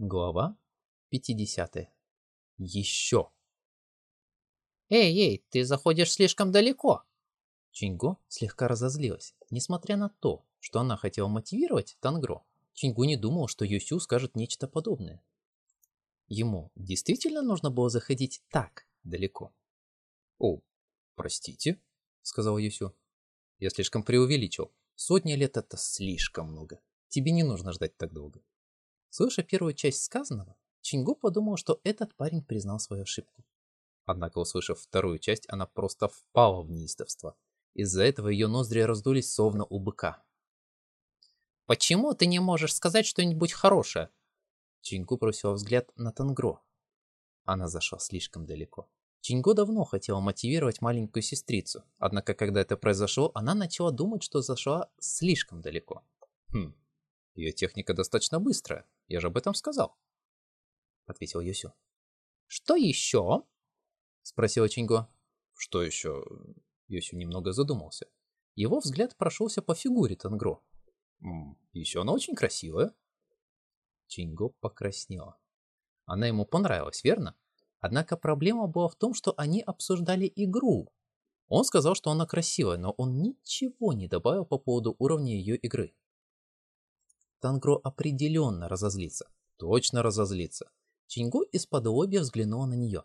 Глава 50. Еще. Эй, эй, ты заходишь слишком далеко. Чинго слегка разозлилась. Несмотря на то, что она хотела мотивировать Тангро, Чингу не думал, что Юсю скажет нечто подобное. Ему действительно нужно было заходить так далеко. «О, простите», — сказал Юсю. «Я слишком преувеличил. Сотни лет — это слишком много. Тебе не нужно ждать так долго». Слыша первую часть сказанного, Чингу подумал, что этот парень признал свою ошибку. Однако, услышав вторую часть, она просто впала в неистовство. Из-за этого ее ноздри раздулись словно у быка. «Почему ты не можешь сказать что-нибудь хорошее?» Чингу бросил взгляд на Тангро. Она зашла слишком далеко. Чингу давно хотела мотивировать маленькую сестрицу, однако когда это произошло, она начала думать, что зашла слишком далеко. Хм, ее техника достаточно быстрая, я же об этом сказал. Ответил Юсю. Что еще? Спросила Чинго. Что еще? Юсю немного задумался. Его взгляд прошелся по фигуре Тангро. Еще она очень красивая. Чинго покраснела. Она ему понравилась, верно? Однако проблема была в том, что они обсуждали игру. Он сказал, что она красивая, но он ничего не добавил по поводу уровня ее игры. Тангро определенно разозлится. Точно разозлится. Чингу из-под лобья взглянула на нее.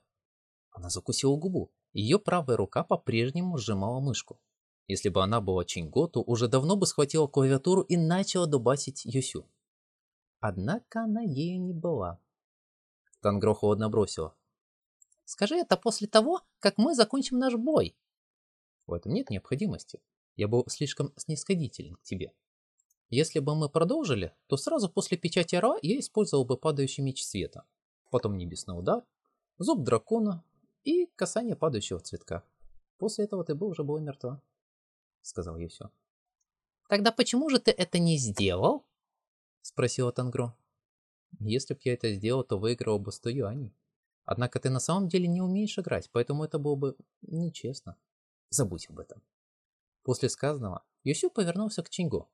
Она закусила губу. Ее правая рука по-прежнему сжимала мышку. Если бы она была Чинго, то уже давно бы схватила клавиатуру и начала дубасить Юсю. Однако она ею не была. Тангро холодно бросила. «Скажи это после того, как мы закончим наш бой». «В этом нет необходимости. Я был слишком снисходителен к тебе. Если бы мы продолжили, то сразу после печати Ра я использовал бы падающий меч света, потом небесный удар, зуб дракона и касание падающего цветка. После этого ты бы уже была мертва, сказал я все. Тогда почему же ты это не сделал? Спросила Тангро. Если б я это сделал, то выиграл бы 100 юаней. Однако ты на самом деле не умеешь играть, поэтому это было бы нечестно. Забудь об этом. После сказанного Юсю повернулся к Чингу.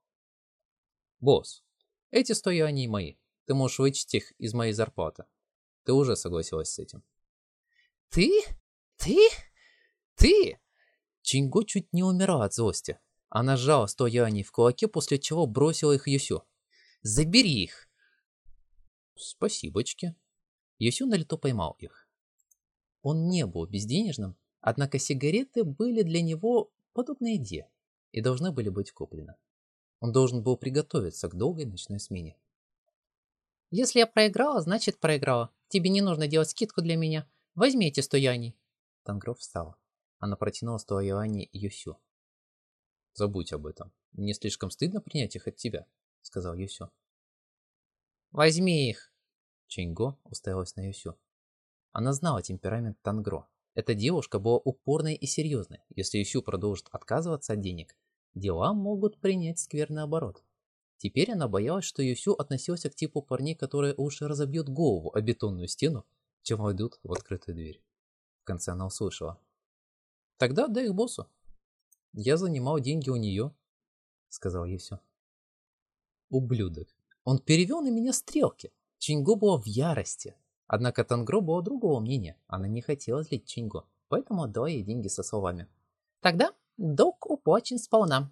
«Босс, эти 100 юаней мои. Ты можешь вычесть их из моей зарплаты. Ты уже согласилась с этим». «Ты? Ты? Ты?» Чинго чуть не умирала от злости. Она сжала 100 юаней в кулаке, после чего бросила их Юсю. «Забери их!» «Спасибочки». Юсю на лету поймал их. Он не был безденежным, однако сигареты были для него подобной еде и должны были быть куплены. Он должен был приготовиться к долгой ночной смене. «Если я проиграла, значит проиграла. Тебе не нужно делать скидку для меня. Возьми эти сто юаней». Тангров встала. Она протянула сто юаней Юсю. «Забудь об этом. Мне слишком стыдно принять их от тебя», — сказал Юсю. «Возьми их!» Чинго уставилась на Юсю. Она знала темперамент Тангро. Эта девушка была упорной и серьезной. Если Юсю продолжит отказываться от денег, дела могут принять скверный оборот. Теперь она боялась, что Юсю относился к типу парней, которые лучше разобьют голову о бетонную стену, чем войдут в открытую дверь. В конце она услышала. «Тогда дай их боссу. Я занимал деньги у нее», — сказал Юсю. «Ублюдок. Он перевел на меня стрелки. Чингу была в ярости. Однако Тангро было другого мнения. Она не хотела злить Чингу, поэтому отдала ей деньги со словами. «Тогда Долг уплачен сполна.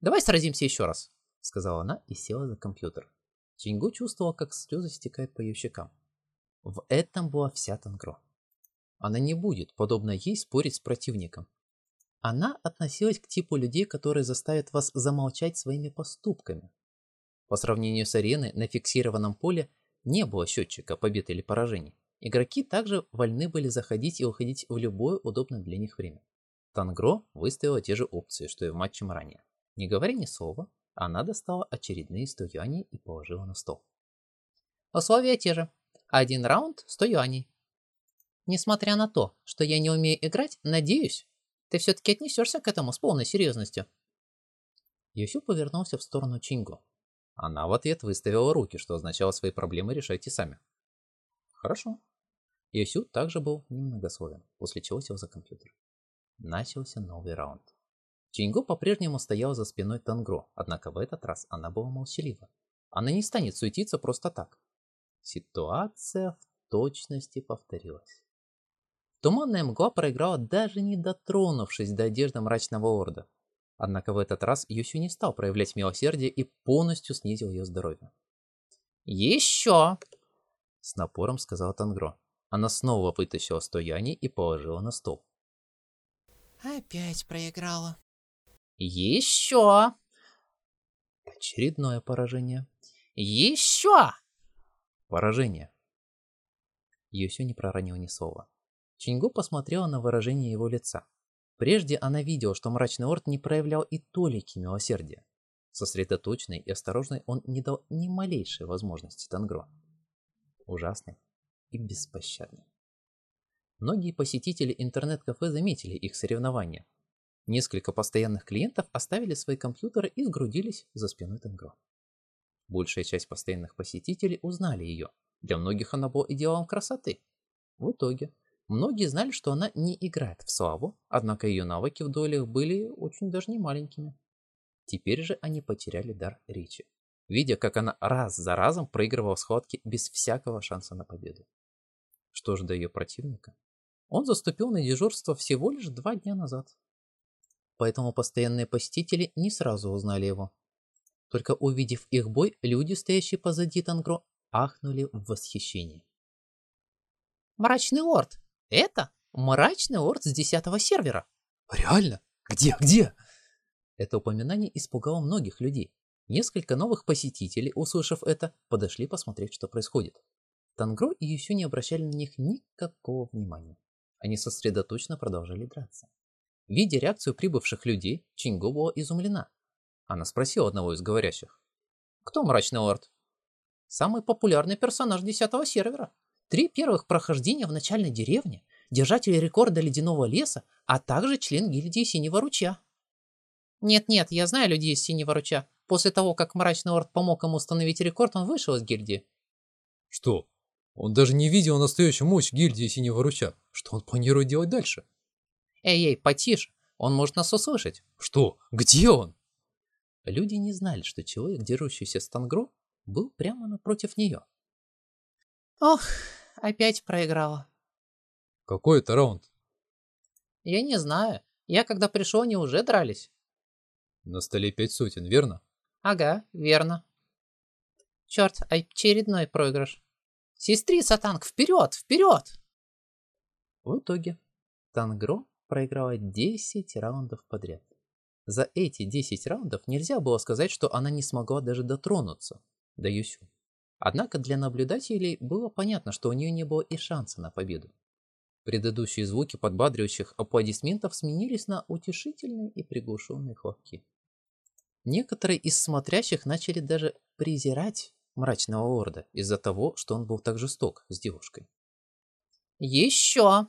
«Давай сразимся еще раз», — сказала она и села за компьютер. Чингу чувствовала, как слезы стекают по ее щекам. В этом была вся Тангро. Она не будет, подобно ей, спорить с противником. Она относилась к типу людей, которые заставят вас замолчать своими поступками. По сравнению с ареной, на фиксированном поле не было счетчика побед или поражений. Игроки также вольны были заходить и уходить в любое удобное для них время. Тангро выставила те же опции, что и в матче ранее. Не говоря ни слова, она достала очередные 100 юаней и положила на стол. Условия те же. Один раунд 100 юаней. Несмотря на то, что я не умею играть, надеюсь, ты все-таки отнесешься к этому с полной серьезностью. Юсю повернулся в сторону Чинго. Она в ответ выставила руки, что означало свои проблемы решайте сами. Хорошо. Юсю также был немногословен, после чего сел за компьютер. Начался новый раунд. Чинго по-прежнему стоял за спиной Тангро, однако в этот раз она была молчалива. Она не станет суетиться просто так. Ситуация в точности повторилась. Туманная мгла проиграла, даже не дотронувшись до одежды мрачного орда. Однако в этот раз Юсю не стал проявлять милосердие и полностью снизил ее здоровье. «Еще!» — с напором сказал Тангро. Она снова вытащила стояни и положила на стол. Опять проиграла. «Еще!» Очередное поражение. «Еще!» Поражение. Юсю не проронил ни слова. Чингу посмотрела на выражение его лица. Прежде она видела, что мрачный орд не проявлял и толики милосердия. Сосредоточенный и осторожный он не дал ни малейшей возможности Тангро. Ужасный и беспощадный. Многие посетители интернет-кафе заметили их соревнования. Несколько постоянных клиентов оставили свои компьютеры и сгрудились за спиной Тангро. Большая часть постоянных посетителей узнали ее. Для многих она была идеалом красоты. В итоге Многие знали, что она не играет в славу, однако ее навыки в дуэлях были очень даже не маленькими. Теперь же они потеряли дар речи, видя, как она раз за разом проигрывала схватки без всякого шанса на победу. Что же до ее противника? Он заступил на дежурство всего лишь два дня назад. Поэтому постоянные посетители не сразу узнали его. Только увидев их бой, люди, стоящие позади Тангро, ахнули в восхищении. «Мрачный орд! Это мрачный орд с десятого сервера. Реально? Где? Где? Это упоминание испугало многих людей. Несколько новых посетителей, услышав это, подошли посмотреть, что происходит. Тангро и Юсю не обращали на них никакого внимания. Они сосредоточенно продолжали драться. Видя реакцию прибывших людей, Чинго была изумлена. Она спросила одного из говорящих. «Кто мрачный орд?» «Самый популярный персонаж десятого сервера. Три первых прохождения в начальной деревне, держатель рекорда ледяного леса, а также член гильдии Синего Ручья. Нет-нет, я знаю людей из Синего Ручья. После того, как Мрачный Орд помог ему установить рекорд, он вышел из гильдии. Что? Он даже не видел настоящую мощь гильдии Синего Ручья. Что он планирует делать дальше? Эй-эй, потише. Он может нас услышать. Что? Где он? Люди не знали, что человек, дерущийся с Тангро, был прямо напротив нее. Ох, Опять проиграла. Какой это раунд? Я не знаю. Я когда пришел, они уже дрались. На столе пять сотен, верно? Ага, верно. Черт, очередной проигрыш. Сестрица танк, вперед, вперед! В итоге Тангро проиграла 10 раундов подряд. За эти 10 раундов нельзя было сказать, что она не смогла даже дотронуться до Юсю. Однако для наблюдателей было понятно, что у нее не было и шанса на победу. Предыдущие звуки подбадривающих аплодисментов сменились на утешительные и приглушенные хлопки. Некоторые из смотрящих начали даже презирать мрачного лорда из-за того, что он был так жесток с девушкой. «Еще!»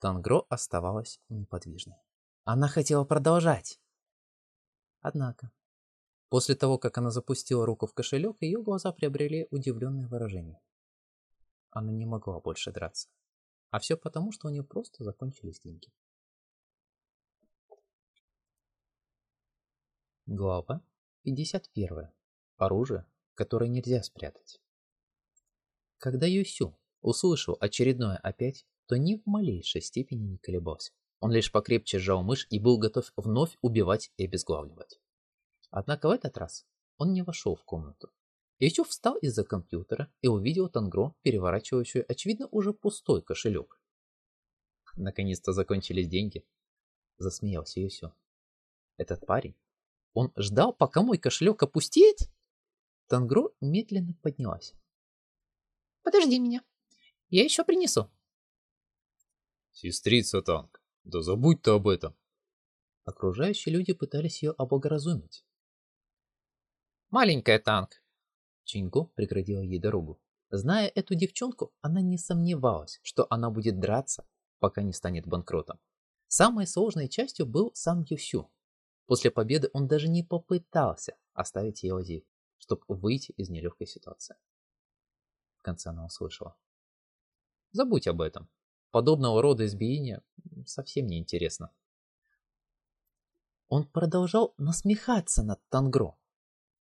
Тангро оставалась неподвижной. Она хотела продолжать. Однако После того, как она запустила руку в кошелек, ее глаза приобрели удивленное выражение. Она не могла больше драться. А все потому, что у нее просто закончились деньги. Глава 51. Оружие, которое нельзя спрятать. Когда Юсю услышал очередное опять, то ни в малейшей степени не колебался. Он лишь покрепче сжал мышь и был готов вновь убивать и обезглавливать. Однако в этот раз он не вошел в комнату. Ячев встал из-за компьютера и увидел Тангро, переворачивающую, очевидно, уже пустой кошелек. Наконец-то закончились деньги. Засмеялся Юсю. Этот парень? Он ждал, пока мой кошелек опустеет? Тангро медленно поднялась. Подожди меня. Я еще принесу. Сестрица Танк, да забудь ты об этом. Окружающие люди пытались ее облагоразумить. Маленькая танк. Чинго преградила ей дорогу. Зная эту девчонку, она не сомневалась, что она будет драться, пока не станет банкротом. Самой сложной частью был сам Юсю. После победы он даже не попытался оставить ее здесь, чтобы выйти из нелегкой ситуации. В конце она услышала. Забудь об этом. Подобного рода избиения совсем не интересно. Он продолжал насмехаться над Тангро,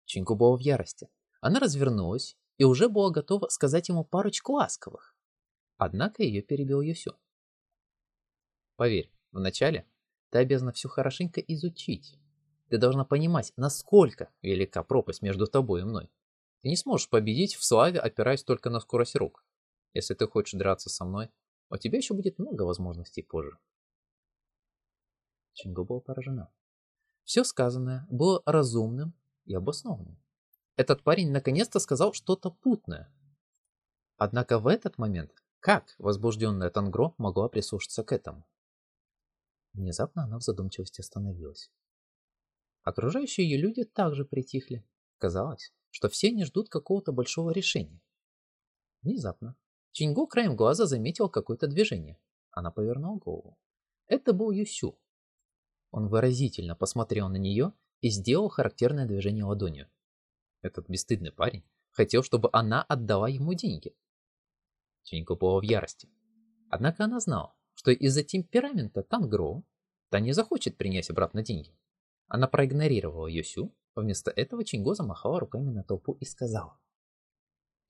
Чинку была в ярости. Она развернулась и уже была готова сказать ему парочку ласковых. Однако ее перебил Юсю. Поверь, вначале ты обязана все хорошенько изучить. Ты должна понимать, насколько велика пропасть между тобой и мной. Ты не сможешь победить в славе, опираясь только на скорость рук. Если ты хочешь драться со мной, у тебя еще будет много возможностей позже. Чингу была поражена. Все сказанное было разумным и обоснованным. Этот парень наконец-то сказал что-то путное. Однако в этот момент, как возбужденная Тангро могла прислушаться к этому? Внезапно она в задумчивости остановилась. Окружающие ее люди также притихли. Казалось, что все не ждут какого-то большого решения. Внезапно Чингу краем глаза заметил какое-то движение. Она повернула голову. Это был Юсю. Он выразительно посмотрел на нее и сделал характерное движение ладонью. Этот бесстыдный парень хотел, чтобы она отдала ему деньги. Чингу была в ярости. Однако она знала, что из-за темперамента Тангроу та не захочет принять обратно деньги. Она проигнорировала Юсю, вместо этого Чинго замахала руками на толпу и сказала.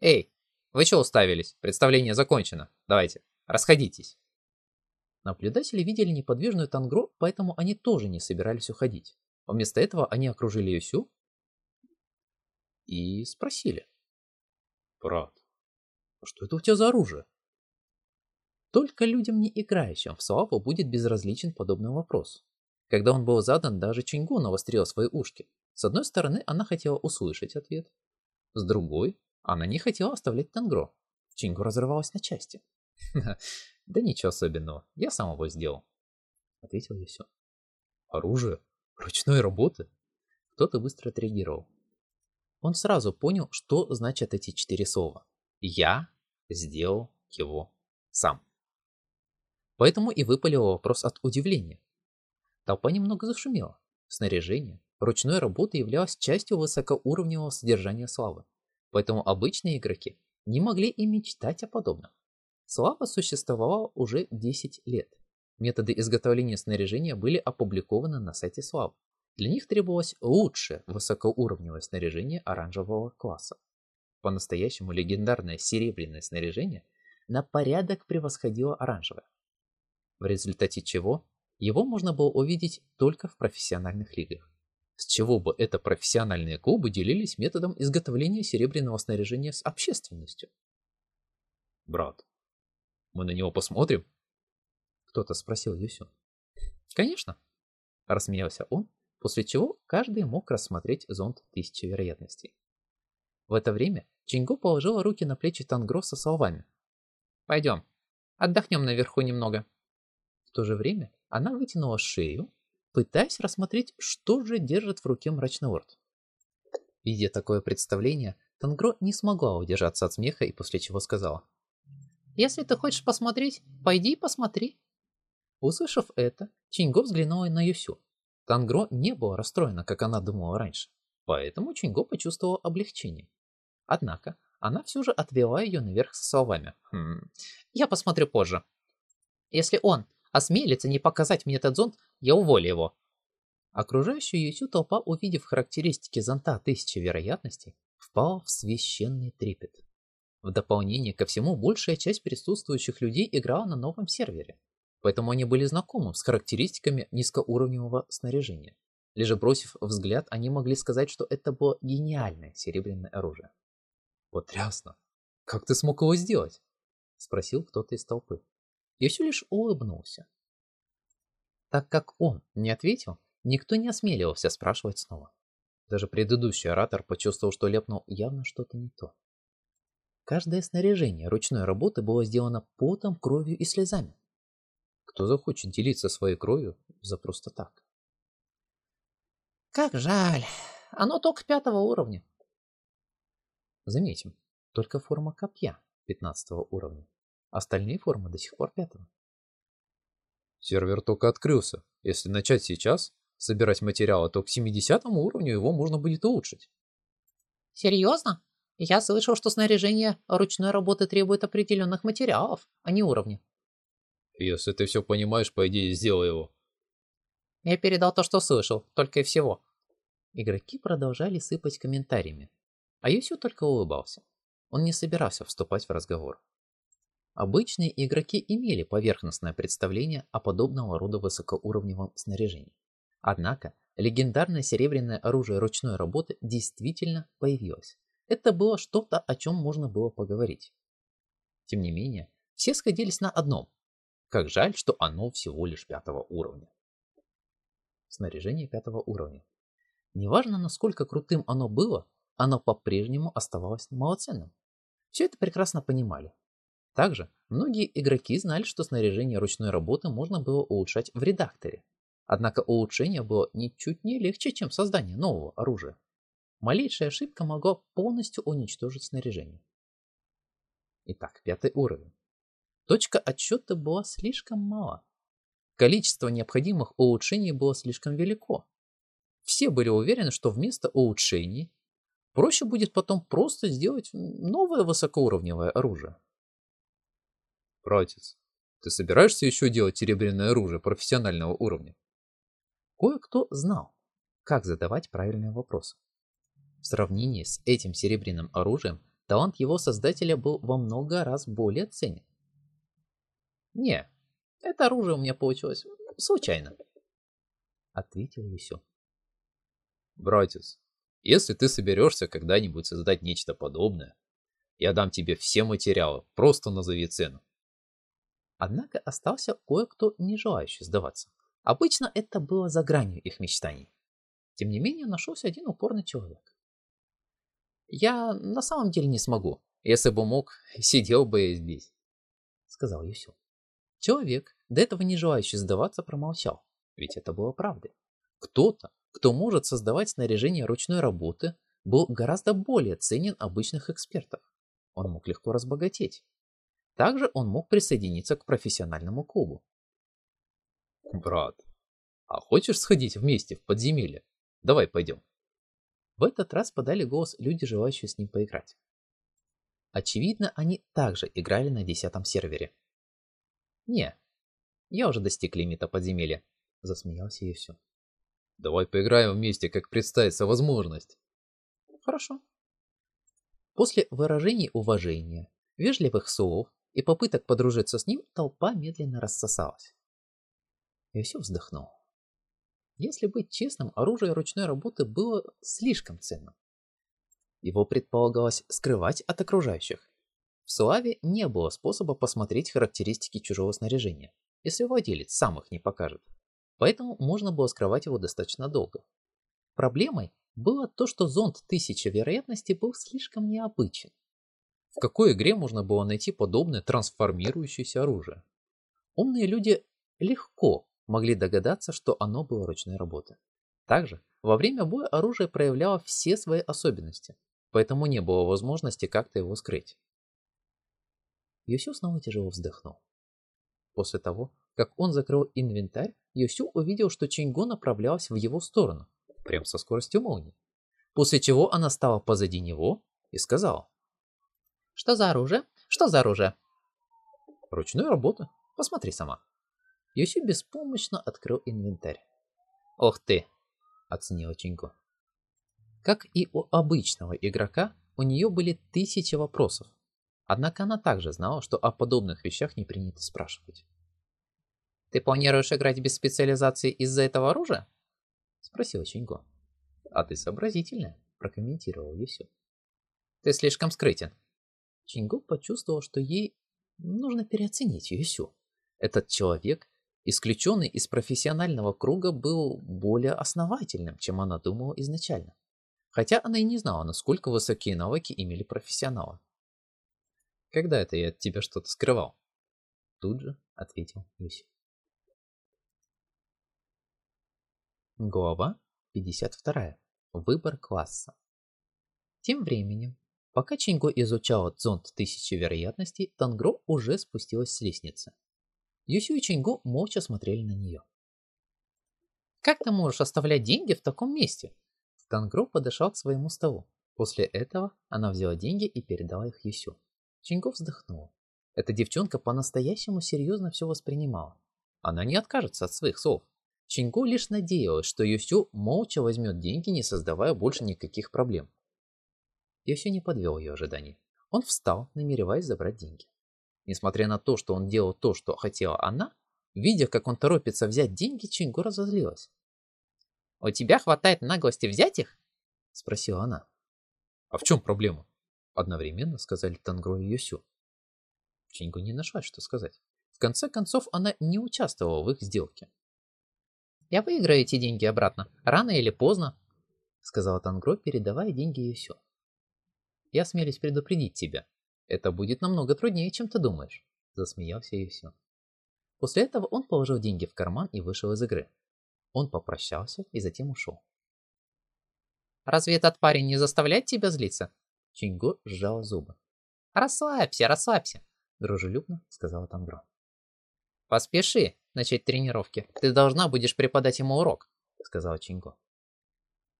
«Эй, вы что уставились? Представление закончено. Давайте, расходитесь». Наблюдатели видели неподвижную Тангро, поэтому они тоже не собирались уходить. Вместо этого они окружили Юсю и спросили. «Брат, а что это у тебя за оружие?» Только людям, не играющим в славу, будет безразличен подобный вопрос. Когда он был задан, даже Чингу навострила свои ушки. С одной стороны, она хотела услышать ответ. С другой, она не хотела оставлять Тангро. Чингу разрывалась на части. «Да ничего особенного, я сам его сделал», — ответил Юсю. «Оружие? Ручной работы?» Кто-то быстро отреагировал. Он сразу понял, что значат эти четыре слова. «Я сделал его сам». Поэтому и выпалил вопрос от удивления. Толпа немного зашумела. Снаряжение ручной работы являлось частью высокоуровневого содержания славы, поэтому обычные игроки не могли и мечтать о подобном. Слава существовала уже 10 лет. Методы изготовления снаряжения были опубликованы на сайте Славы. Для них требовалось лучшее высокоуровневое снаряжение оранжевого класса. По-настоящему легендарное серебряное снаряжение на порядок превосходило оранжевое. В результате чего его можно было увидеть только в профессиональных лигах. С чего бы это профессиональные клубы делились методом изготовления серебряного снаряжения с общественностью? Брат, мы на него посмотрим? Кто-то спросил Юсю. Конечно, рассмеялся он, после чего каждый мог рассмотреть зонд тысячи вероятностей. В это время Чингу положила руки на плечи Тангро со словами. «Пойдем, отдохнем наверху немного». В то же время она вытянула шею, пытаясь рассмотреть, что же держит в руке мрачный лорд. Видя такое представление, Тангро не смогла удержаться от смеха и после чего сказала. «Если ты хочешь посмотреть, пойди и посмотри». Услышав это, Чинго взглянула на Юсю. Тангро не была расстроена, как она думала раньше, поэтому Чинго почувствовала облегчение. Однако, она все же отвела ее наверх со словами. «Хм, я посмотрю позже. Если он осмелится не показать мне этот зонт, я уволю его. Окружающая Ютю толпа, увидев характеристики зонта тысячи вероятностей, впала в священный трепет. В дополнение ко всему, большая часть присутствующих людей играла на новом сервере, поэтому они были знакомы с характеристиками низкоуровневого снаряжения. Лишь бросив взгляд, они могли сказать, что это было гениальное серебряное оружие. «Потрясно! Как ты смог его сделать?» – спросил кто-то из толпы и все лишь улыбнулся. Так как он не ответил, никто не осмеливался спрашивать снова. Даже предыдущий оратор почувствовал, что ляпнул явно что-то не то. Каждое снаряжение ручной работы было сделано потом, кровью и слезами. Кто захочет делиться своей кровью за просто так? Как жаль. Оно только пятого уровня. Заметим, только форма копья 15 уровня. Остальные формы до сих пор пятого. Сервер только открылся. Если начать сейчас собирать материалы, то к 70 уровню его можно будет улучшить. Серьезно? Я слышал, что снаряжение ручной работы требует определенных материалов, а не уровня. Если ты все понимаешь, пойди и сделай его. Я передал то, что слышал, только и всего. Игроки продолжали сыпать комментариями, а Юсю только улыбался. он не собирался вступать в разговор. Обычные игроки имели поверхностное представление о подобного рода высокоуровневом снаряжении. Однако, легендарное серебряное оружие ручной работы действительно появилось. Это было что-то, о чем можно было поговорить. Тем не менее, все сходились на одном. Как жаль, что оно всего лишь пятого уровня. Снаряжение пятого уровня. Неважно, насколько крутым оно было, оно по-прежнему оставалось малоценным. Все это прекрасно понимали. Также многие игроки знали, что снаряжение ручной работы можно было улучшать в редакторе. Однако улучшение было ничуть не легче, чем создание нового оружия. Малейшая ошибка могла полностью уничтожить снаряжение. Итак, пятый уровень. Точка отсчета была слишком мала. Количество необходимых улучшений было слишком велико. Все были уверены, что вместо улучшений проще будет потом просто сделать новое высокоуровневое оружие. Братец, ты собираешься еще делать серебряное оружие профессионального уровня? Кое-кто знал, как задавать правильные вопросы. В сравнении с этим серебряным оружием, талант его создателя был во много раз более ценен. «Не, это оружие у меня получилось случайно», — ответил Юсю. «Братец, если ты соберешься когда-нибудь создать нечто подобное, я дам тебе все материалы, просто назови цену». Однако остался кое-кто, не желающий сдаваться. Обычно это было за гранью их мечтаний. Тем не менее, нашелся один упорный человек. Я на самом деле не смогу. Если бы мог, сидел бы здесь, сказал Юсю. Человек, до этого не желающий сдаваться, промолчал, ведь это было правдой. Кто-то, кто может создавать снаряжение ручной работы, был гораздо более ценен обычных экспертов. Он мог легко разбогатеть. Также он мог присоединиться к профессиональному клубу. Брат, а хочешь сходить вместе в подземелье? Давай пойдем. В этот раз подали голос люди, желающие с ним поиграть. Очевидно, они также играли на десятом сервере. «Не, я уже достиг лимита подземелья», — засмеялся и все. «Давай поиграем вместе, как представится возможность». «Хорошо». После выражений уважения, вежливых слов и попыток подружиться с ним, толпа медленно рассосалась. И все вздохнул. Если быть честным, оружие ручной работы было слишком ценным. Его предполагалось скрывать от окружающих. В Славе не было способа посмотреть характеристики чужого снаряжения, если владелец сам их не покажет. Поэтому можно было скрывать его достаточно долго. Проблемой было то, что зонд тысячи вероятностей был слишком необычен. В какой игре можно было найти подобное трансформирующееся оружие? Умные люди легко могли догадаться, что оно было ручной работы. Также во время боя оружие проявляло все свои особенности, поэтому не было возможности как-то его скрыть. Йосю снова тяжело вздохнул. После того, как он закрыл инвентарь, Йосю увидел, что Чинго направлялась в его сторону, прям со скоростью молнии. После чего она стала позади него и сказала. «Что за оружие? Что за оружие?» «Ручная работа. Посмотри сама». Юси беспомощно открыл инвентарь. «Ох ты!» – оценила Чинько. Как и у обычного игрока, у нее были тысячи вопросов. Однако она также знала, что о подобных вещах не принято спрашивать. «Ты планируешь играть без специализации из-за этого оружия?» – спросила Чинько. «А ты сообразительная», – прокомментировал Юсю. «Ты слишком скрытен». Чиньго почувствовал, что ей нужно переоценить Юсю. Этот человек исключенный из профессионального круга был более основательным, чем она думала изначально. Хотя она и не знала, насколько высокие навыки имели профессионалы. «Когда это я от тебя что-то скрывал?» Тут же ответил Юси. Глава 52. Выбор класса. Тем временем, пока Чинго изучала зонд тысячи вероятностей, Тангро уже спустилась с лестницы. Юсю и Чингу молча смотрели на нее. «Как ты можешь оставлять деньги в таком месте?» Тангро подошел к своему столу. После этого она взяла деньги и передала их Юсю. Чингу вздохнула. Эта девчонка по-настоящему серьезно все воспринимала. Она не откажется от своих слов. Чингу лишь надеялась, что Юсю молча возьмет деньги, не создавая больше никаких проблем. Юсю не подвел ее ожиданий. Он встал, намереваясь забрать деньги. Несмотря на то, что он делал то, что хотела она, видя, как он торопится взять деньги, Чингу разозлилась. «У тебя хватает наглости взять их?» – спросила она. «А в чем проблема?» – одновременно сказали Тангро и Юсю. Чингу не нашла, что сказать. В конце концов, она не участвовала в их сделке. «Я выиграю эти деньги обратно, рано или поздно», — сказала Тангро, передавая деньги Юсю. «Я смелюсь предупредить тебя. Это будет намного труднее, чем ты думаешь», — засмеялся Юсю. После этого он положил деньги в карман и вышел из игры. Он попрощался и затем ушел. «Разве этот парень не заставляет тебя злиться?» Чинго сжал зубы. «Расслабься, расслабься», — дружелюбно сказала Тангро. «Поспеши начать тренировки. Ты должна будешь преподать ему урок», — сказала Чинго.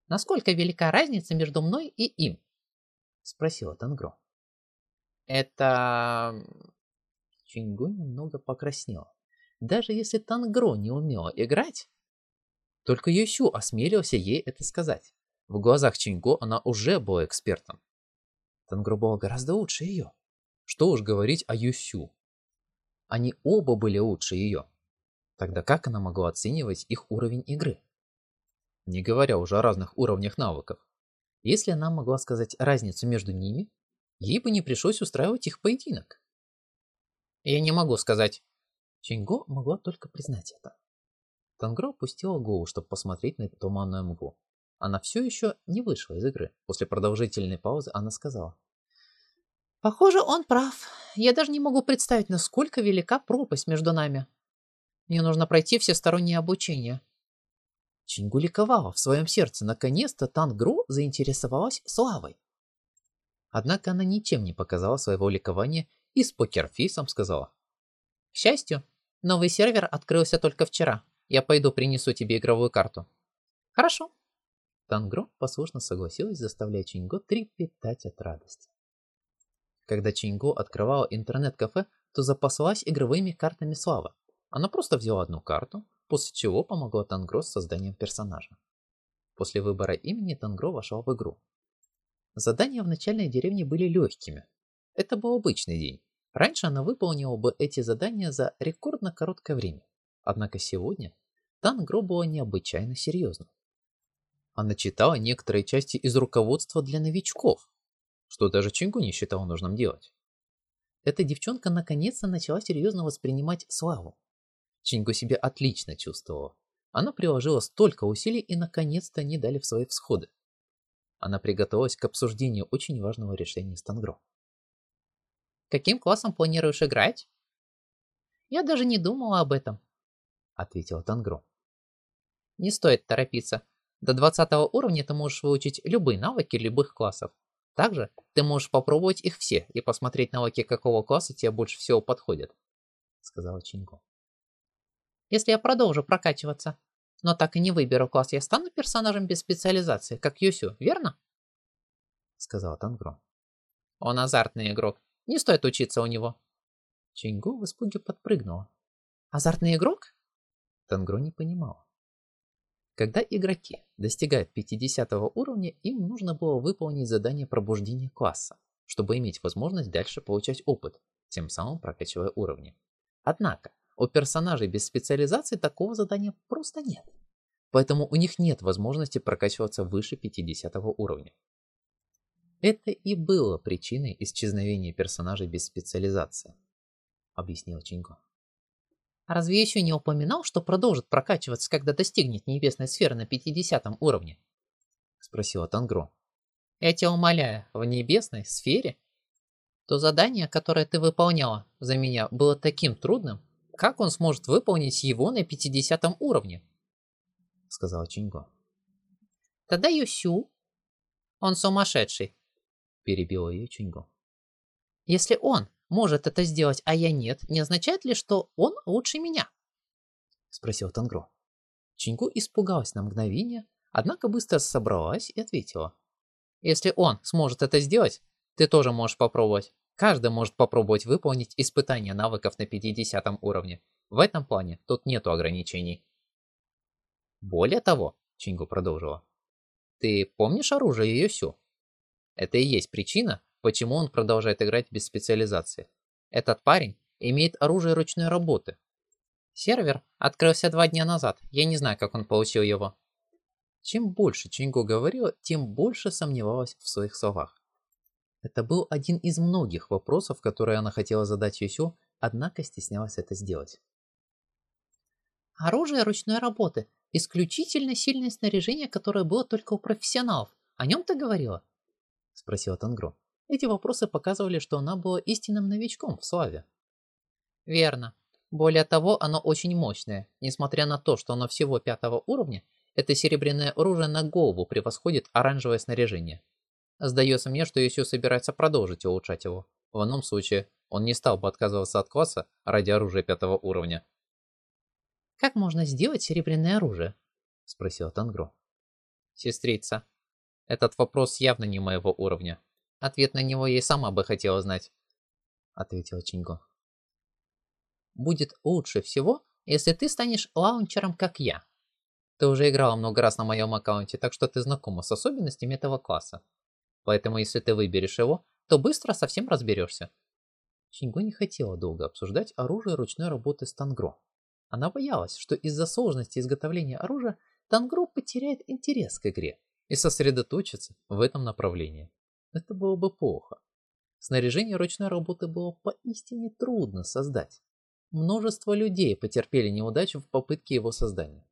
«Насколько велика разница между мной и им?» — спросила Тангро. «Это...» Чинго немного покраснела. Даже если Тангро не умела играть, только Юсю осмелился ей это сказать. В глазах Чинго она уже была экспертом. Тангро была гораздо лучше ее. Что уж говорить о Юсю. Они оба были лучше ее. Тогда как она могла оценивать их уровень игры? Не говоря уже о разных уровнях навыков. Если она могла сказать разницу между ними, ей бы не пришлось устраивать их поединок. Я не могу сказать. Чинго могла только признать это. Тангро опустила голову, чтобы посмотреть на туманную мгу. Она все еще не вышла из игры. После продолжительной паузы она сказала. Похоже, он прав. Я даже не могу представить, насколько велика пропасть между нами. Мне нужно пройти всестороннее обучение. Чингу ликовала в своем сердце. Наконец-то Тангру заинтересовалась славой. Однако она ничем не показала своего ликования и с покерфейсом сказала. К счастью, новый сервер открылся только вчера. Я пойду принесу тебе игровую карту. Хорошо. Тангро послушно согласилась, заставляя Чинго трепетать от радости. Когда Чинго открывала интернет-кафе, то запаслась игровыми картами славы. Она просто взяла одну карту, после чего помогла Тангро с созданием персонажа. После выбора имени Тангро вошел в игру. Задания в начальной деревне были легкими. Это был обычный день. Раньше она выполнила бы эти задания за рекордно короткое время. Однако сегодня Тангро была необычайно серьезна. Она читала некоторые части из руководства для новичков, что даже Чингу не считал нужным делать. Эта девчонка наконец-то начала серьезно воспринимать славу. Чингу себя отлично чувствовала. Она приложила столько усилий и наконец-то не дали в свои всходы. Она приготовилась к обсуждению очень важного решения с Тангро. «Каким классом планируешь играть?» «Я даже не думала об этом», — ответила Тангро. «Не стоит торопиться. До 20 уровня ты можешь выучить любые навыки любых классов. Также ты можешь попробовать их все и посмотреть навыки, какого класса тебе больше всего подходят, сказала Чинко. Если я продолжу прокачиваться, но так и не выберу класс, я стану персонажем без специализации, как Юсю, верно? Сказала Тангро. Он азартный игрок, не стоит учиться у него. Чингу в испуге подпрыгнула. Азартный игрок? Тангро не понимала. Когда игроки достигают 50 уровня, им нужно было выполнить задание пробуждения класса, чтобы иметь возможность дальше получать опыт, тем самым прокачивая уровни. Однако, у персонажей без специализации такого задания просто нет. Поэтому у них нет возможности прокачиваться выше 50 уровня. Это и было причиной исчезновения персонажей без специализации, объяснил Чинго. А разве еще не упоминал, что продолжит прокачиваться, когда достигнет небесной сферы на 50 уровне? Спросила Тангро. Я тебя умоляю, в небесной сфере? То задание, которое ты выполняла за меня, было таким трудным, как он сможет выполнить его на 50 уровне? Сказала Чинго. Тогда Юсю. Он сумасшедший. Перебила ее Чинго. Если он может это сделать, а я нет, не означает ли, что он лучше меня? Спросил Тангро. Чингу испугалась на мгновение, однако быстро собралась и ответила. Если он сможет это сделать, ты тоже можешь попробовать. Каждый может попробовать выполнить испытание навыков на 50 уровне. В этом плане тут нету ограничений. Более того, Чингу продолжила, ты помнишь оружие Йосю? Это и есть причина, почему он продолжает играть без специализации. Этот парень имеет оружие ручной работы. Сервер открылся два дня назад, я не знаю, как он получил его. Чем больше Чинго говорила, тем больше сомневалась в своих словах. Это был один из многих вопросов, которые она хотела задать Юсю, однако стеснялась это сделать. Оружие ручной работы. Исключительно сильное снаряжение, которое было только у профессионалов. О нем ты говорила? Спросила Тангро. Эти вопросы показывали, что она была истинным новичком в славе. Верно. Более того, оно очень мощное. Несмотря на то, что оно всего пятого уровня, это серебряное оружие на голову превосходит оранжевое снаряжение. Сдается мне, что Юсю собирается продолжить улучшать его. В ином случае, он не стал бы отказываться от класса ради оружия пятого уровня. «Как можно сделать серебряное оружие?» – спросила Тангро. «Сестрица, этот вопрос явно не моего уровня. Ответ на него я и сама бы хотела знать», – ответила Чинго. «Будет лучше всего, если ты станешь лаунчером, как я. Ты уже играла много раз на моем аккаунте, так что ты знакома с особенностями этого класса. Поэтому если ты выберешь его, то быстро совсем разберешься». Чинго не хотела долго обсуждать оружие ручной работы с Тангро. Она боялась, что из-за сложности изготовления оружия Тангро потеряет интерес к игре и сосредоточится в этом направлении. Это было бы плохо. Снаряжение ручной работы было поистине трудно создать. Множество людей потерпели неудачу в попытке его создания.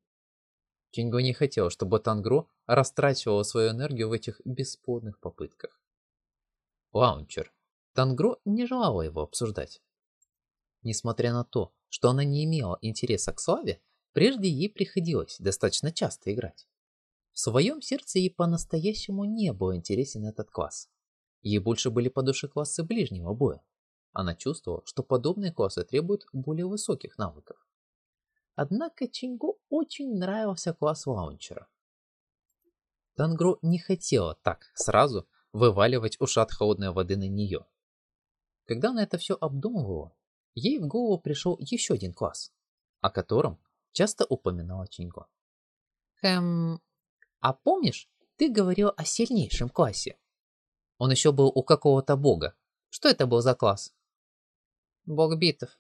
Чинго не хотел, чтобы Тангро растрачивала свою энергию в этих бесплодных попытках. Лаунчер. Тангро не желала его обсуждать. Несмотря на то, что она не имела интереса к славе, прежде ей приходилось достаточно часто играть. В своем сердце ей по-настоящему не был интересен этот класс. Ей больше были по душе классы ближнего боя. Она чувствовала, что подобные классы требуют более высоких навыков. Однако Чингу очень нравился класс лаунчера. Тангру не хотела так сразу вываливать ушат холодной воды на нее. Когда она это все обдумывала, ей в голову пришел еще один класс, о котором часто упоминала Чинько. Хэм, а помнишь, ты говорил о сильнейшем классе? Он еще был у какого-то бога. Что это был за класс? Бог битв.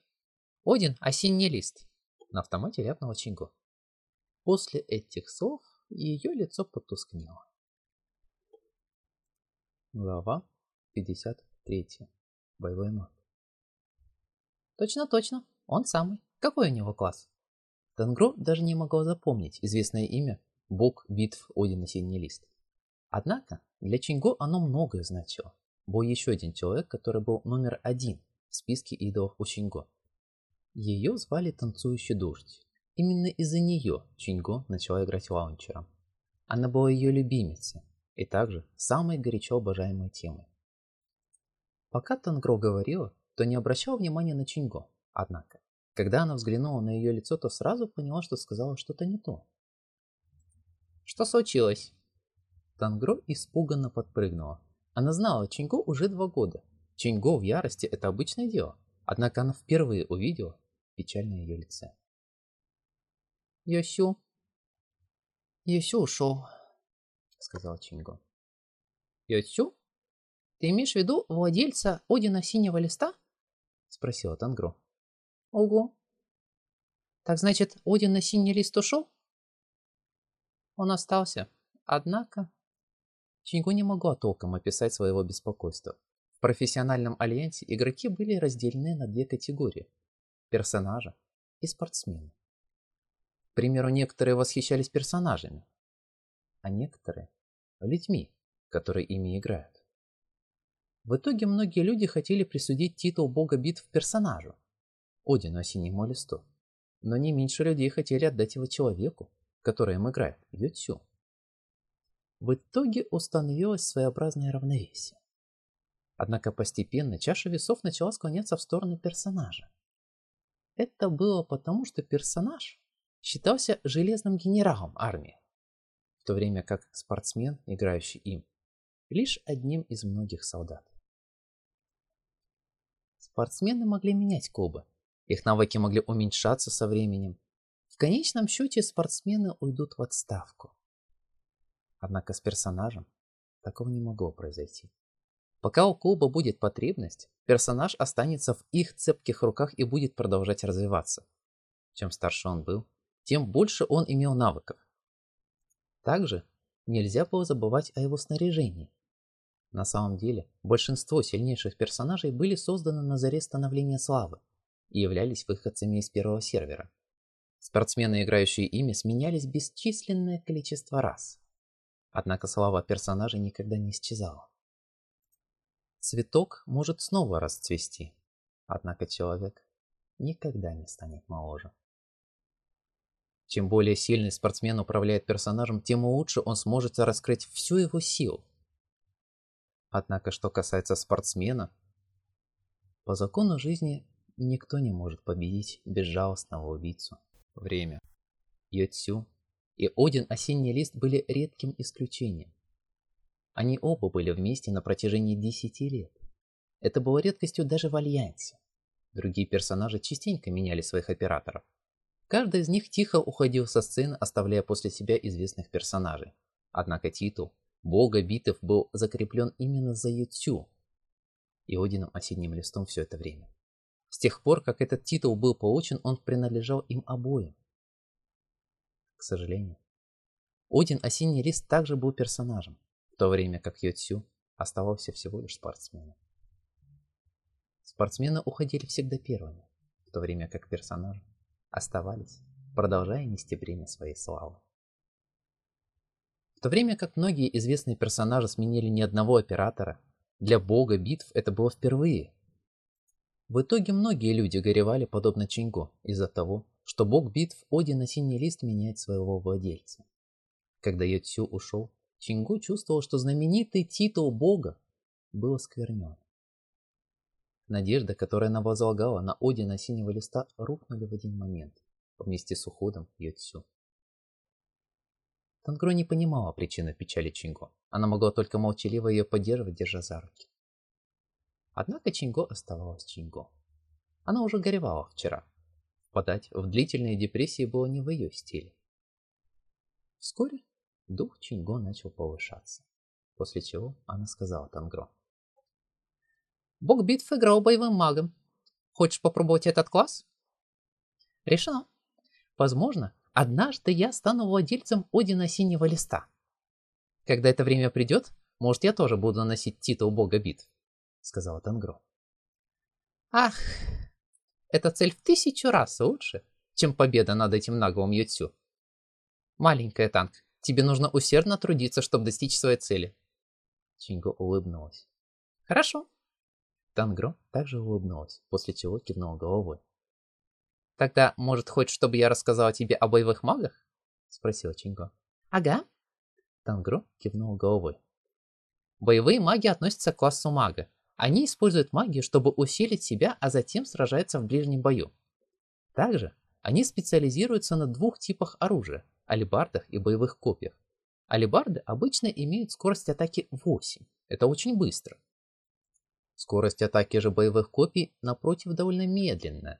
Один осенний лист. На автомате ляпнула Чинько. После этих слов ее лицо потускнело. Глава 53. Боевой маг. Точно, точно. Он самый. Какой у него класс? Тангро даже не могла запомнить известное имя Бог битв Один Синий Лист. Однако для Чинго оно многое значило. Был еще один человек, который был номер один в списке идолов у Чинго. Ее звали Танцующий Дождь. Именно из-за нее Чинго начала играть лаунчером. Она была ее любимицей и также самой горячо обожаемой темой. Пока Тангро говорила, то не обращал внимания на Чинго. Однако, когда она взглянула на ее лицо, то сразу поняла, что сказала что-то не то. «Что случилось?» Тангро испуганно подпрыгнула. Она знала Чинго уже два года. Чинго в ярости – это обычное дело. Однако она впервые увидела печаль на ее лице. «Йосю?» «Йосю ушел», – сказал Чинго. «Йосю? Ты имеешь в виду владельца Одина Синего Листа?» Спросила Тангро. Ого. Так значит, Один на синий лист ушел? Он остался. Однако... Чингу не могла толком описать своего беспокойства. В профессиональном альянсе игроки были разделены на две категории. Персонажа и спортсмены. К примеру, некоторые восхищались персонажами, а некоторые – людьми, которые ими играют. В итоге многие люди хотели присудить титул бога битв персонажу, Одину Осеннему листу, но не меньше людей хотели отдать его человеку, который им играет, Ютсю. В итоге установилось своеобразное равновесие. Однако постепенно чаша весов начала склоняться в сторону персонажа. Это было потому, что персонаж считался железным генералом армии, в то время как спортсмен, играющий им, лишь одним из многих солдат. Спортсмены могли менять клубы. Их навыки могли уменьшаться со временем. В конечном счете спортсмены уйдут в отставку. Однако с персонажем такого не могло произойти. Пока у клуба будет потребность, персонаж останется в их цепких руках и будет продолжать развиваться. Чем старше он был, тем больше он имел навыков. Также нельзя было забывать о его снаряжении. На самом деле, большинство сильнейших персонажей были созданы на заре становления славы и являлись выходцами из первого сервера. Спортсмены, играющие ими, сменялись бесчисленное количество раз. Однако слава персонажей никогда не исчезала. Цветок может снова расцвести, однако человек никогда не станет моложе. Чем более сильный спортсмен управляет персонажем, тем лучше он сможет раскрыть всю его силу. Однако, что касается спортсмена, по закону жизни никто не может победить безжалостного убийцу. Время. Йотсю и Один Осенний Лист были редким исключением. Они оба были вместе на протяжении 10 лет. Это было редкостью даже в Альянсе. Другие персонажи частенько меняли своих операторов. Каждый из них тихо уходил со сцены, оставляя после себя известных персонажей. Однако титул «Бога битв» был закреплен именно за Ютю и Одином Осенним Листом все это время. С тех пор, как этот титул был получен, он принадлежал им обоим. К сожалению, Один Осенний Лист также был персонажем в то время как Йоцю оставался всего лишь спортсменом. Спортсмены уходили всегда первыми, в то время как персонажи оставались, продолжая нести бремя своей славы. В то время как многие известные персонажи сменили ни одного оператора, для бога битв это было впервые. В итоге многие люди горевали подобно Чинго из-за того, что бог битв Один на синий лист меняет своего владельца. Когда Йоцю ушел, Чингу чувствовал, что знаменитый титул бога был осквернен. Надежда, которая она возлагала на Одина синего листа, рухнули в один момент, вместе с уходом Йоцю. Тангро не понимала причины печали Чинго. Она могла только молчаливо ее поддерживать, держа за руки. Однако Чинго оставалась Чинго. Она уже горевала вчера. Впадать в длительные депрессии было не в ее стиле. Вскоре Дух Чинго начал повышаться, после чего она сказала Тангро. Бог битв играл боевым магом. Хочешь попробовать этот класс? Решено. Возможно, однажды я стану владельцем Одина Синего Листа. Когда это время придет, может, я тоже буду носить титул бога битв, сказала Тангро. Ах, эта цель в тысячу раз лучше, чем победа над этим наглым Ютсю. Маленькая танк, Тебе нужно усердно трудиться, чтобы достичь своей цели. Чинго улыбнулась. Хорошо. Тангро также улыбнулась, после чего кивнула головой. Тогда, может, хочешь, чтобы я рассказала тебе о боевых магах? Спросила Чинго. Ага. Тангро кивнул головой. Боевые маги относятся к классу мага. Они используют магию, чтобы усилить себя, а затем сражаются в ближнем бою. Также они специализируются на двух типах оружия алибардах и боевых копьях. Алибарды обычно имеют скорость атаки 8. Это очень быстро. Скорость атаки же боевых копий, напротив, довольно медленная.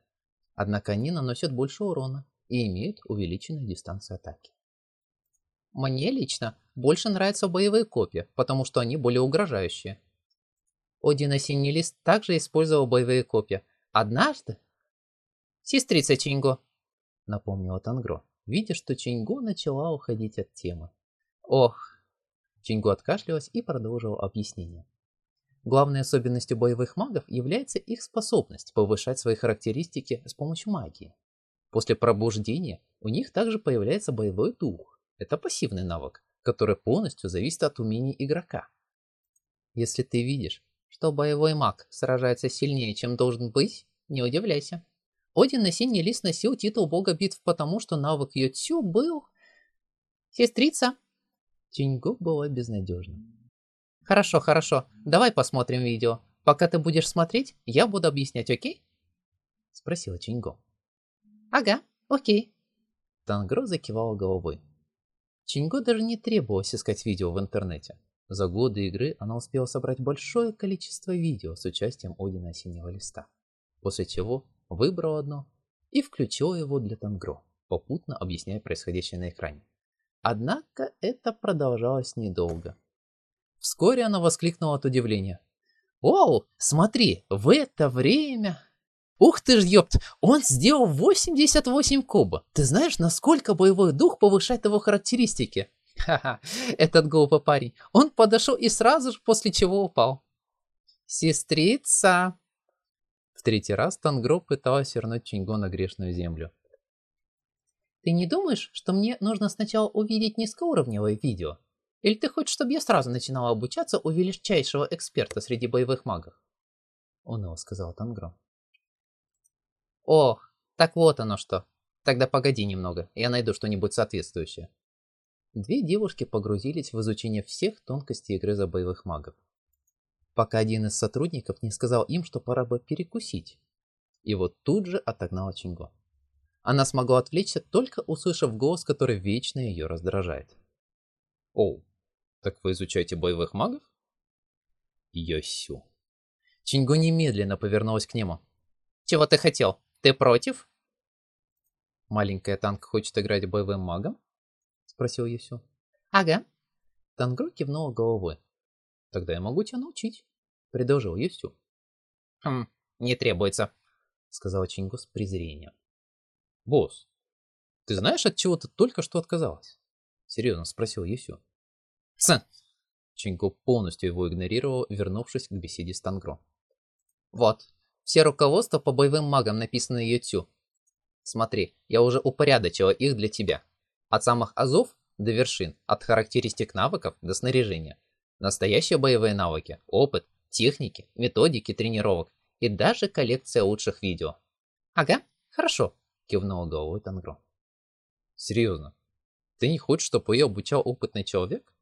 Однако они наносят больше урона и имеют увеличенную дистанцию атаки. Мне лично больше нравятся боевые копья, потому что они более угрожающие. Один осенний также использовал боевые копья. Однажды... «Сестрица Чинго», — напомнила Тангро видя, что Чингу начала уходить от темы. Ох! Чингу откашлялась и продолжила объяснение. Главной особенностью боевых магов является их способность повышать свои характеристики с помощью магии. После пробуждения у них также появляется боевой дух. Это пассивный навык, который полностью зависит от умений игрока. Если ты видишь, что боевой маг сражается сильнее, чем должен быть, не удивляйся. Один на синий лист носил титул бога битв, потому что навык Йоцю был... Сестрица. Тиньго была безнадежна. Хорошо, хорошо. Давай посмотрим видео. Пока ты будешь смотреть, я буду объяснять, окей? Спросила Чинго. Ага, окей. Тангро закивала головой. Чинго даже не требовалось искать видео в интернете. За годы игры она успела собрать большое количество видео с участием Одина Синего Листа. После чего выбрал одно и включил его для Тангро, попутно объясняя происходящее на экране. Однако это продолжалось недолго. Вскоре она воскликнула от удивления. Оу, смотри, в это время... Ух ты ж, ёпт, он сделал 88 куба. Ты знаешь, насколько боевой дух повышает его характеристики? Ха-ха, этот глупый парень. Он подошел и сразу же после чего упал. Сестрица. В третий раз Тангро пыталась вернуть Чинго на грешную землю. Ты не думаешь, что мне нужно сначала увидеть низкоуровневое видео? Или ты хочешь, чтобы я сразу начинала обучаться у величайшего эксперта среди боевых магов? Уныло сказал Тангро. Ох, так вот оно что. Тогда погоди немного, я найду что-нибудь соответствующее. Две девушки погрузились в изучение всех тонкостей игры за боевых магов. Пока один из сотрудников не сказал им, что пора бы перекусить. И вот тут же отогнала Чинго. Она смогла отвлечься, только услышав голос, который вечно ее раздражает. «Оу, так вы изучаете боевых магов?» Йосю. Чинго немедленно повернулась к нему. «Чего ты хотел?» Ты против? Маленькая танк хочет играть боевым магом? Спросил Юсю. Ага. Тангро кивнула головой. Тогда я могу тебя научить, предложил Юсю. Хм, не требуется, сказал Чингу с презрением. Босс, ты знаешь, от чего ты только что отказалась? Серьезно спросил Юсю. Сын. Чингу полностью его игнорировал, вернувшись к беседе с Тангро. Вот, все руководства по боевым магам написаны Ютю. Смотри, я уже упорядочила их для тебя. От самых азов до вершин, от характеристик навыков до снаряжения. Настоящие боевые навыки, опыт, техники, методики тренировок и даже коллекция лучших видео. Ага, хорошо, кивнула головой Тангро. Серьезно? Ты не хочешь, чтобы ее обучал опытный человек?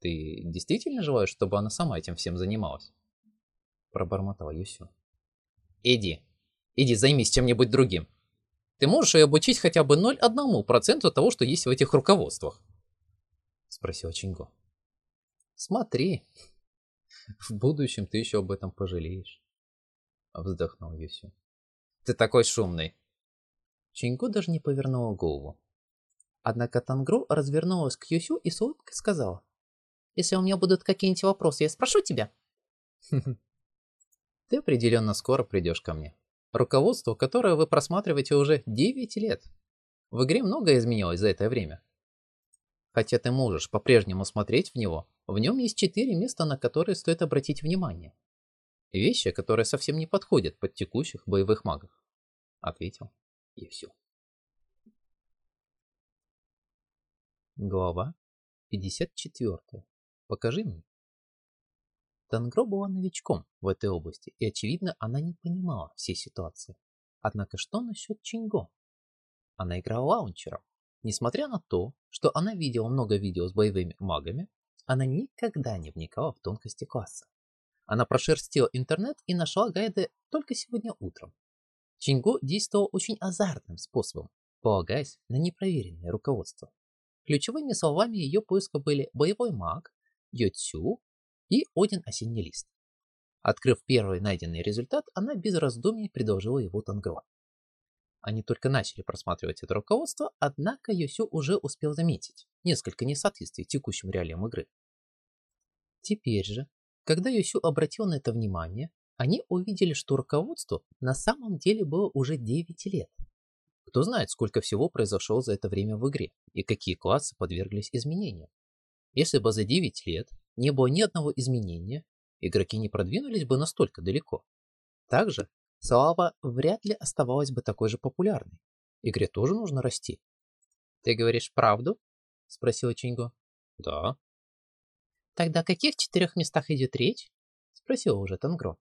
Ты действительно желаешь, чтобы она сама этим всем занималась? Пробормотал Юсю. Иди. Иди займись чем-нибудь другим. Ты можешь ее обучить хотя бы 0,1% того, что есть в этих руководствах? Спросил Чинго. Смотри. В будущем ты еще об этом пожалеешь. Вздохнул Юсю. Ты такой шумный. Чинго даже не повернула голову. Однако Тангро развернулась к Юсю и с улыбкой сказала. Если у меня будут какие-нибудь вопросы, я спрошу тебя. Ты определенно скоро придешь ко мне. Руководство, которое вы просматриваете уже 9 лет. В игре многое изменилось за это время. Хотя ты можешь по-прежнему смотреть в него, в нем есть 4 места, на которые стоит обратить внимание. Вещи, которые совсем не подходят под текущих боевых магов. Ответил. И все. Глава 54. Покажи мне. Тангро была новичком в этой области, и, очевидно, она не понимала всей ситуации. Однако что насчет Чинго? Она играла лаунчером. Несмотря на то, что она видела много видео с боевыми магами, она никогда не вникала в тонкости класса. Она прошерстила интернет и нашла гайды только сегодня утром. Чинго действовал очень азартным способом, полагаясь на непроверенное руководство. Ключевыми словами ее поиска были боевой маг, йоцю и Один осенний лист. Открыв первый найденный результат, она без раздумий предложила его Тангро. Они только начали просматривать это руководство, однако Йосю уже успел заметить несколько несоответствий текущим реалиям игры. Теперь же, когда Йосю обратил на это внимание, они увидели, что руководству на самом деле было уже 9 лет. Кто знает, сколько всего произошло за это время в игре и какие классы подверглись изменениям. Если бы за 9 лет не было ни одного изменения, игроки не продвинулись бы настолько далеко. Также слава вряд ли оставалась бы такой же популярной. Игре тоже нужно расти. «Ты говоришь правду?» – спросила Чинго. «Да». «Тогда о каких четырех местах идет речь?» – спросила уже Тангро.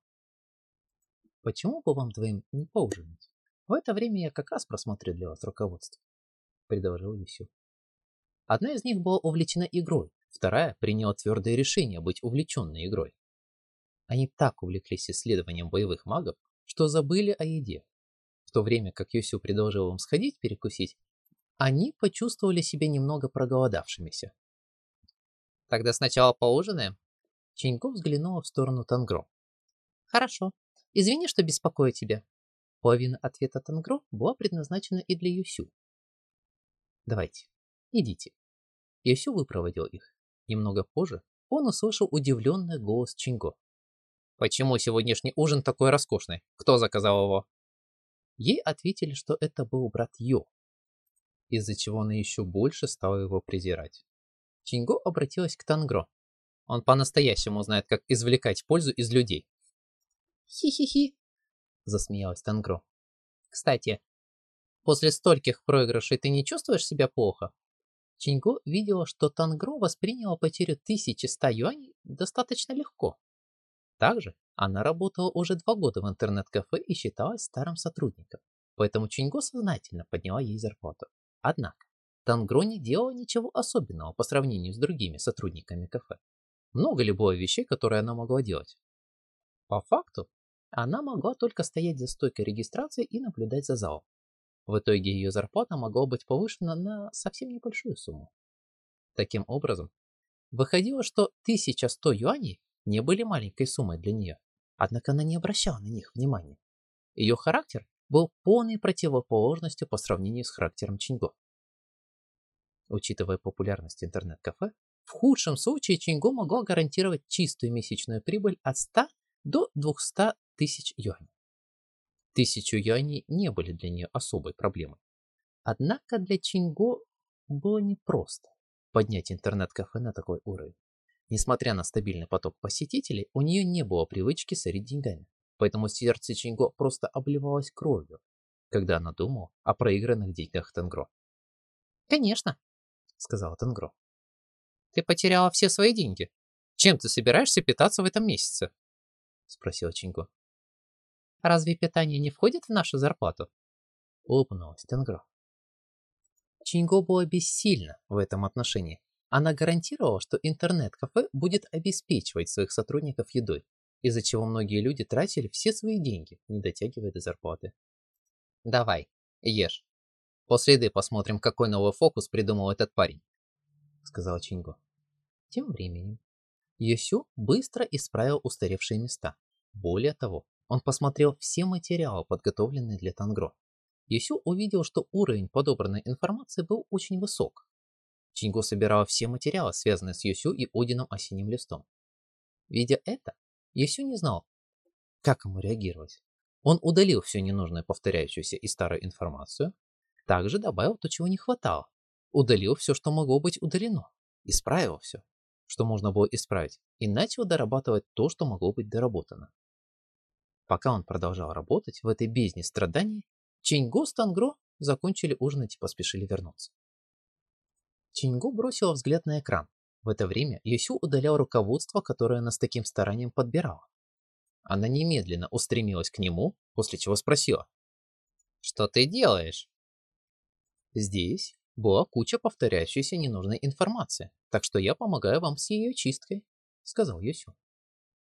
«Почему бы вам двоим не поужинать? В это время я как раз просмотрю для вас руководство», – предложил Юсю. Одна из них была увлечена игрой, Вторая приняла твердое решение быть увлеченной игрой. Они так увлеклись исследованием боевых магов, что забыли о еде. В то время как Юсю предложил им сходить перекусить, они почувствовали себя немного проголодавшимися. «Тогда сначала поужинаем?» Ченько взглянула в сторону Тангро. «Хорошо. Извини, что беспокою тебя». Половина ответа Тангро была предназначена и для Юсю. «Давайте, идите». Юсю выпроводил их. Немного позже он услышал удивленный голос Чинго. Почему сегодняшний ужин такой роскошный? Кто заказал его? Ей ответили, что это был брат Йо, из-за чего она еще больше стала его презирать. Чинго обратилась к Тангро. Он по-настоящему знает, как извлекать пользу из людей. Хи-хи-хи, засмеялась Тангро. Кстати, после стольких проигрышей ты не чувствуешь себя плохо? Чинго видела, что Тангро восприняла потерю 1100 юаней достаточно легко. Также она работала уже два года в интернет-кафе и считалась старым сотрудником, поэтому Чинго сознательно подняла ей зарплату. Однако, Тангро не делала ничего особенного по сравнению с другими сотрудниками кафе. Много ли было вещей, которые она могла делать? По факту, она могла только стоять за стойкой регистрации и наблюдать за залом. В итоге ее зарплата могла быть повышена на совсем небольшую сумму. Таким образом, выходило, что 1100 юаней не были маленькой суммой для нее, однако она не обращала на них внимания. Ее характер был полной противоположностью по сравнению с характером Чинго. Учитывая популярность интернет-кафе, в худшем случае Чинго могла гарантировать чистую месячную прибыль от 100 до 200 тысяч юаней. Тысячу юаней не были для нее особой проблемой. Однако для Чинго было непросто поднять интернет-кафе на такой уровень. Несмотря на стабильный поток посетителей, у нее не было привычки сорить деньгами, поэтому сердце Чинго просто обливалось кровью, когда она думала о проигранных деньгах Тенгро. «Конечно», — сказала Тенгро. «Ты потеряла все свои деньги. Чем ты собираешься питаться в этом месяце?» — спросила Чинго. «Разве питание не входит в нашу зарплату?» — улыбнулась Тенгро. Чинго была бессильна в этом отношении, она гарантировала, что интернет-кафе будет обеспечивать своих сотрудников едой, из-за чего многие люди тратили все свои деньги, не дотягивая до зарплаты. «Давай, ешь. После еды посмотрим, какой новый фокус придумал этот парень», — сказал Чинго. Тем временем Йосю быстро исправил устаревшие места. Более того, он посмотрел все материалы, подготовленные для Тангро. Йосю увидел, что уровень подобранной информации был очень высок, Чинго собирала все материалы, связанные с Юсю и Одином осенним листом. Видя это, Юсю не знал, как ему реагировать. Он удалил всю ненужную повторяющуюся и старую информацию, также добавил то, чего не хватало, удалил все, что могло быть удалено, исправил все, что можно было исправить, и начал дорабатывать то, что могло быть доработано. Пока он продолжал работать в этой бездне страданий, Чинго с Тангро закончили ужинать и поспешили вернуться. Чингу бросила взгляд на экран. В это время Юсю удалял руководство, которое она с таким старанием подбирала. Она немедленно устремилась к нему, после чего спросила. «Что ты делаешь?» Здесь была куча повторяющейся ненужной информации, так что я помогаю вам с ее чисткой, сказал Юсю.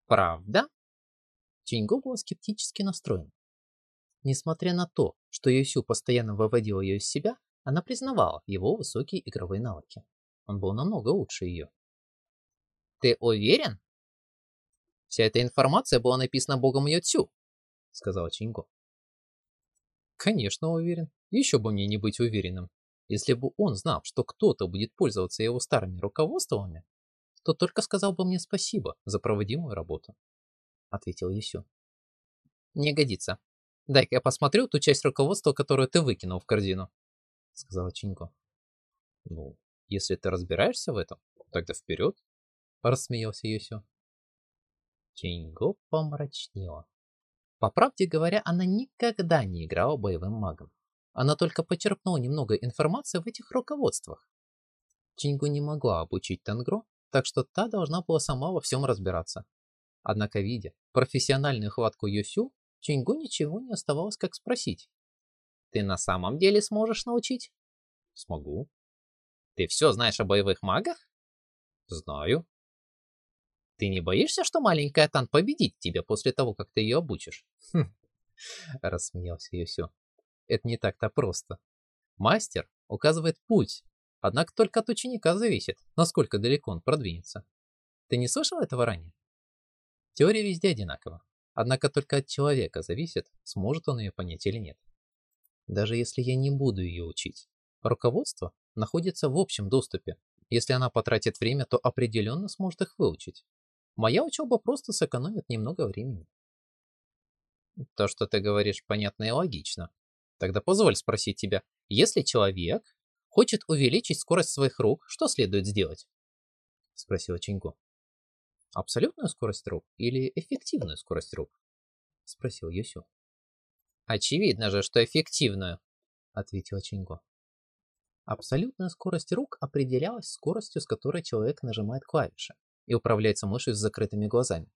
Правда? Чингу был скептически настроен. Несмотря на то, что Юсю постоянно выводил ее из себя, она признавала его высокие игровые навыки. Он был намного лучше ее. «Ты уверен?» «Вся эта информация была написана богом Йоцю», — сказал Чинго. «Конечно уверен. Еще бы мне не быть уверенным. Если бы он знал, что кто-то будет пользоваться его старыми руководствами, то только сказал бы мне спасибо за проводимую работу», — ответил Юсю. «Не годится. Дай-ка я посмотрю ту часть руководства, которую ты выкинул в корзину», сказала Чинко. Ну, если ты разбираешься в этом, тогда вперед, рассмеялся Йосю. Чинго помрачнела. По правде говоря, она никогда не играла боевым магом. Она только почерпнула немного информации в этих руководствах. Чингу не могла обучить Тенгро, так что та должна была сама во всем разбираться. Однако, видя профессиональную хватку Йосю, Чингу ничего не оставалось, как спросить. Ты на самом деле сможешь научить? Смогу. Ты все знаешь о боевых магах? Знаю. Ты не боишься, что маленькая Тан победит тебя после того, как ты ее обучишь? Хм. Рассмеялся Юсю. Это не так-то просто. Мастер указывает путь, однако только от ученика зависит, насколько далеко он продвинется. Ты не слышал этого ранее? Теория везде одинакова, однако только от человека зависит, сможет он ее понять или нет даже если я не буду ее учить. Руководство находится в общем доступе. Если она потратит время, то определенно сможет их выучить. Моя учеба просто сэкономит немного времени. То, что ты говоришь, понятно и логично. Тогда позволь спросить тебя, если человек хочет увеличить скорость своих рук, что следует сделать? Спросила Чингу. Абсолютную скорость рук или эффективную скорость рук? Спросил Юсю. Очевидно же, что эффективную, ответила Чингу. Абсолютная скорость рук определялась скоростью, с которой человек нажимает клавиши и управляется мышью с закрытыми глазами.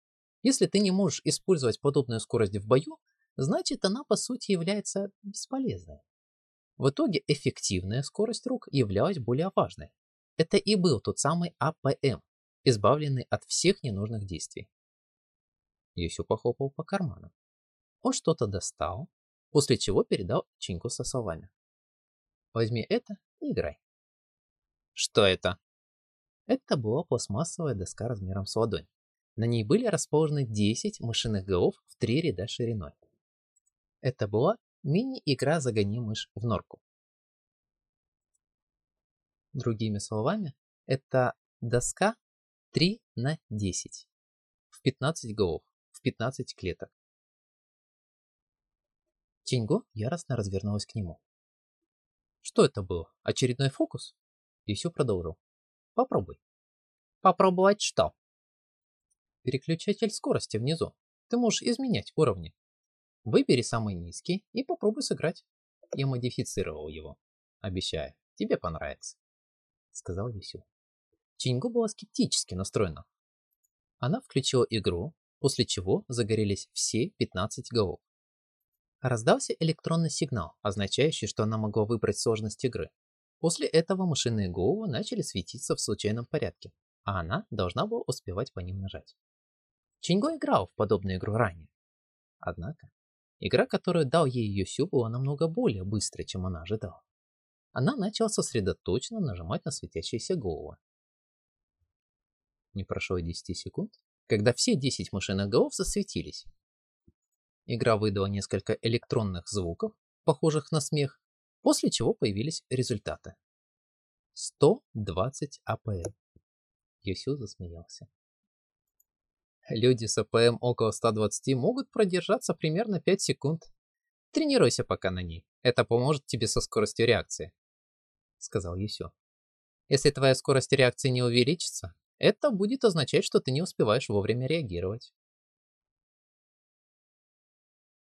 Если ты не можешь использовать подобную скорость в бою, значит она по сути является бесполезной. В итоге эффективная скорость рук являлась более важной. Это и был тот самый APM, избавленный от всех ненужных действий. Юсю похлопал по карману. Он что-то достал, после чего передал Чинку со словами. Возьми это и играй. Что это? Это была пластмассовая доска размером с ладонь. На ней были расположены 10 мышиных голов в три ряда шириной. Это была мини-игра «Загони мышь в норку». Другими словами, это доска 3 на 10 в 15 голов, в 15 клеток. Тинго яростно развернулась к нему. Что это было? Очередной фокус? И все продолжил. Попробуй. Попробовать что? переключатель скорости внизу. Ты можешь изменять уровни. Выбери самый низкий и попробуй сыграть. Я модифицировал его. Обещаю, тебе понравится. Сказал Юсю. Чингу была скептически настроена. Она включила игру, после чего загорелись все 15 голов. Раздался электронный сигнал, означающий, что она могла выбрать сложность игры. После этого машинные головы начали светиться в случайном порядке, а она должна была успевать по ним нажать. Чинго играл в подобную игру ранее. Однако, игра, которую дал ей Юсю, была намного более быстрой, чем она ожидала. Она начала сосредоточенно нажимать на светящиеся головы. Не прошло и 10 секунд, когда все 10 машинных голов засветились. Игра выдала несколько электронных звуков, похожих на смех, после чего появились результаты. 120 АПМ. Юсю засмеялся. Люди с АПМ около 120 могут продержаться примерно 5 секунд. Тренируйся пока на ней. Это поможет тебе со скоростью реакции. Сказал Юсю. Если твоя скорость реакции не увеличится, это будет означать, что ты не успеваешь вовремя реагировать.